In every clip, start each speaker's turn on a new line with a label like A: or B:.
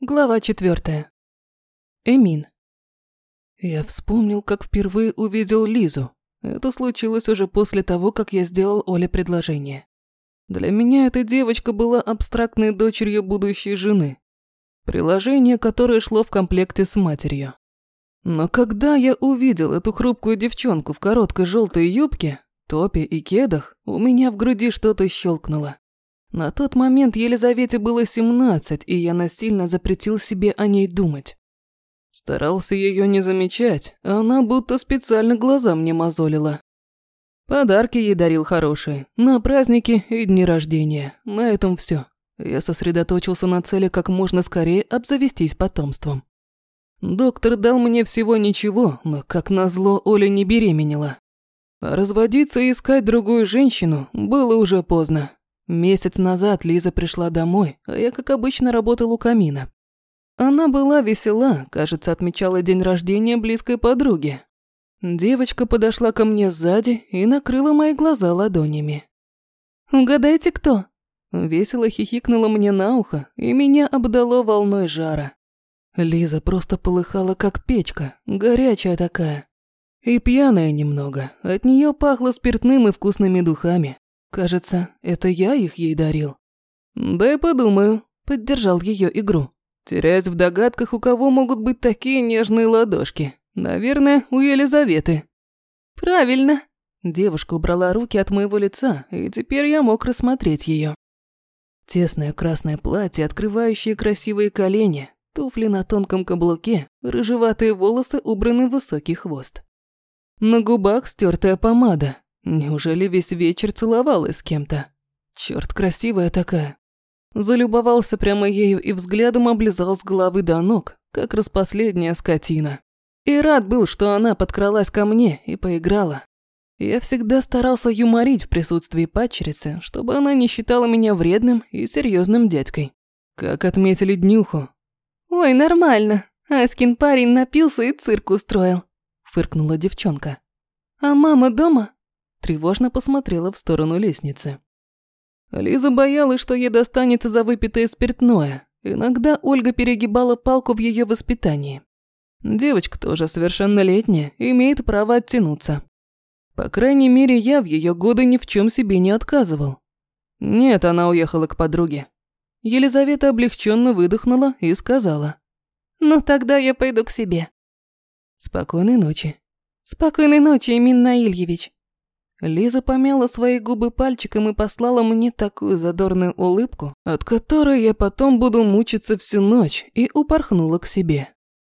A: Глава четвертая. Эмин. Я вспомнил, как впервые увидел Лизу. Это случилось уже после того, как я сделал Оле предложение. Для меня эта девочка была абстрактной дочерью будущей жены. Приложение, которое шло в комплекте с матерью. Но когда я увидел эту хрупкую девчонку в короткой желтой юбке, топе и кедах, у меня в груди что-то щелкнуло. На тот момент Елизавете было 17, и я насильно запретил себе о ней думать. Старался ее не замечать, а она будто специально глаза мне мозолила. Подарки ей дарил хорошие, на праздники и дни рождения. На этом все. Я сосредоточился на цели как можно скорее обзавестись потомством. Доктор дал мне всего ничего, но, как назло, Оля не беременела. А разводиться и искать другую женщину было уже поздно. Месяц назад Лиза пришла домой, а я, как обычно, работал у камина. Она была весела, кажется, отмечала день рождения близкой подруги. Девочка подошла ко мне сзади и накрыла мои глаза ладонями. «Угадайте, кто?» Весело хихикнула мне на ухо, и меня обдало волной жара. Лиза просто полыхала, как печка, горячая такая. И пьяная немного, от нее пахло спиртным и вкусными духами. Кажется, это я их ей дарил. Да и подумаю, поддержал ее игру. Теряюсь в догадках, у кого могут быть такие нежные ладошки. Наверное, у Елизаветы. Правильно. Девушка убрала руки от моего лица, и теперь я мог рассмотреть ее. Тесное красное платье, открывающее красивые колени, туфли на тонком каблуке, рыжеватые волосы убраны в высокий хвост. На губах стертая помада, Неужели весь вечер целовалась с кем-то? Черт, красивая такая. Залюбовался прямо ею и взглядом облизал с головы до ног, как распоследняя скотина. И рад был, что она подкралась ко мне и поиграла. Я всегда старался юморить в присутствии падчерицы, чтобы она не считала меня вредным и серьезным дядькой. Как отметили днюху. «Ой, нормально. Аскин парень напился и цирк устроил», – фыркнула девчонка. «А мама дома?» Тревожно посмотрела в сторону лестницы. Лиза боялась, что ей достанется за выпитое спиртное. Иногда Ольга перегибала палку в ее воспитании. Девочка тоже совершеннолетняя, имеет право оттянуться. По крайней мере, я в ее годы ни в чем себе не отказывал. Нет, она уехала к подруге. Елизавета облегченно выдохнула и сказала. «Ну тогда я пойду к себе». «Спокойной ночи». «Спокойной ночи, Эмин Наильевич». Лиза помяла свои губы пальчиком и послала мне такую задорную улыбку, от которой я потом буду мучиться всю ночь, и упорхнула к себе.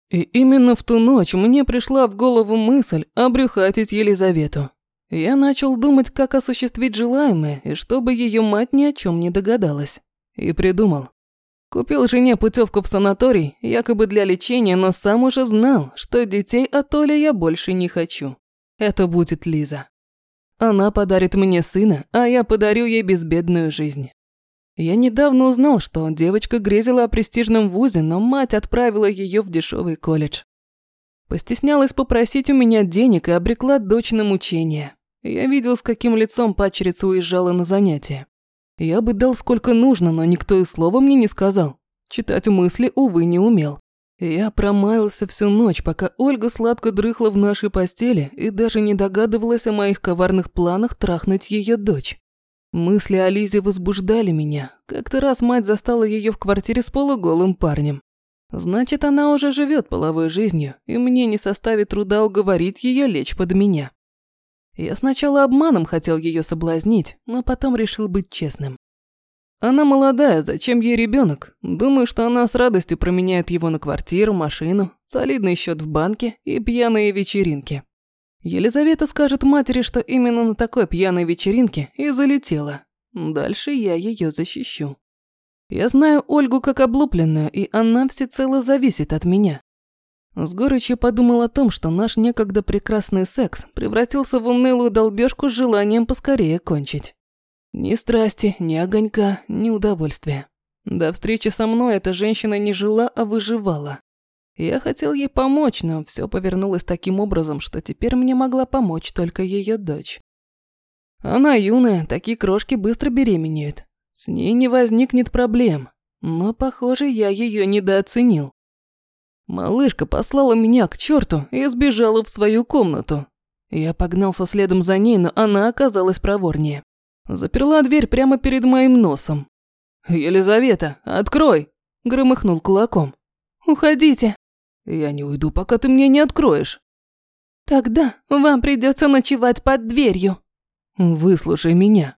A: И именно в ту ночь мне пришла в голову мысль обрюхатить Елизавету. Я начал думать, как осуществить желаемое, и чтобы ее мать ни о чем не догадалась. И придумал. Купил жене путевку в санаторий, якобы для лечения, но сам уже знал, что детей от Оли я больше не хочу. Это будет Лиза. Она подарит мне сына, а я подарю ей безбедную жизнь. Я недавно узнал, что девочка грезила о престижном вузе, но мать отправила ее в дешевый колледж. Постеснялась попросить у меня денег и обрекла дочь на мучения. Я видел, с каким лицом пачерица уезжала на занятия. Я бы дал сколько нужно, но никто и слова мне не сказал. Читать мысли, увы, не умел. Я промаялся всю ночь, пока Ольга сладко дрыхла в нашей постели и даже не догадывалась о моих коварных планах трахнуть ее дочь. Мысли о Лизе возбуждали меня. Как-то раз мать застала ее в квартире с полуголым парнем. Значит, она уже живет половой жизнью, и мне не составит труда уговорить ее лечь под меня. Я сначала обманом хотел ее соблазнить, но потом решил быть честным. Она молодая, зачем ей ребенок? Думаю, что она с радостью променяет его на квартиру, машину, солидный счет в банке и пьяные вечеринки. Елизавета скажет матери, что именно на такой пьяной вечеринке и залетела. Дальше я ее защищу. Я знаю Ольгу как облупленную, и она всецело зависит от меня. С горечью подумал о том, что наш некогда прекрасный секс превратился в унылую долбежку с желанием поскорее кончить. Ни страсти, ни огонька, ни удовольствия. До встречи со мной эта женщина не жила, а выживала. Я хотел ей помочь, но все повернулось таким образом, что теперь мне могла помочь только ее дочь. Она юная, такие крошки быстро беременеют. С ней не возникнет проблем. но, похоже, я ее недооценил. Малышка послала меня к черту и сбежала в свою комнату. Я погнался следом за ней, но она оказалась проворнее. Заперла дверь прямо перед моим носом. «Елизавета, открой!» – громыхнул кулаком. «Уходите!» «Я не уйду, пока ты мне не откроешь». «Тогда вам придется ночевать под дверью». «Выслушай меня.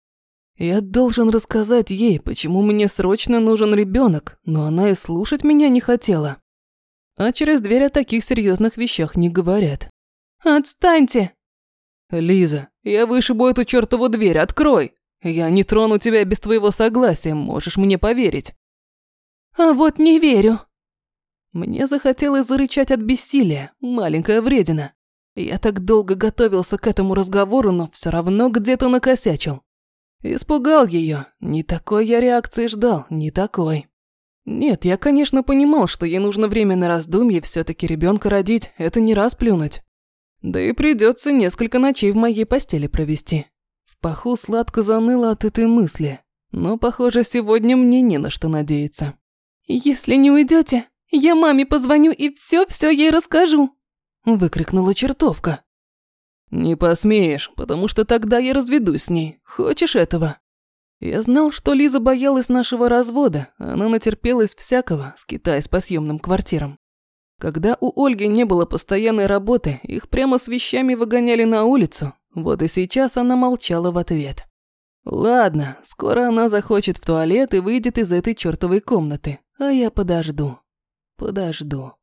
A: Я должен рассказать ей, почему мне срочно нужен ребенок, но она и слушать меня не хотела. А через дверь о таких серьезных вещах не говорят. «Отстаньте!» «Лиза, я вышибу эту чертову дверь, открой! Я не трону тебя без твоего согласия, можешь мне поверить». «А вот не верю». Мне захотелось зарычать от бессилия, маленькая вредина. Я так долго готовился к этому разговору, но все равно где-то накосячил. Испугал ее. Не такой я реакции ждал, не такой. Нет, я, конечно, понимал, что ей нужно время на раздумье, все таки ребенка родить, это не раз плюнуть. Да и придется несколько ночей в моей постели провести. Паху сладко заныло от этой мысли, но, похоже, сегодня мне не на что надеяться. «Если не уйдете, я маме позвоню и все-все ей расскажу», выкрикнула чертовка. «Не посмеешь, потому что тогда я разведусь с ней. Хочешь этого?» Я знал, что Лиза боялась нашего развода, она натерпелась всякого, скитаясь по съемным квартирам. Когда у Ольги не было постоянной работы, их прямо с вещами выгоняли на улицу, вот и сейчас она молчала в ответ. Ладно, скоро она захочет в туалет и выйдет из этой чертовой комнаты, а я подожду. Подожду.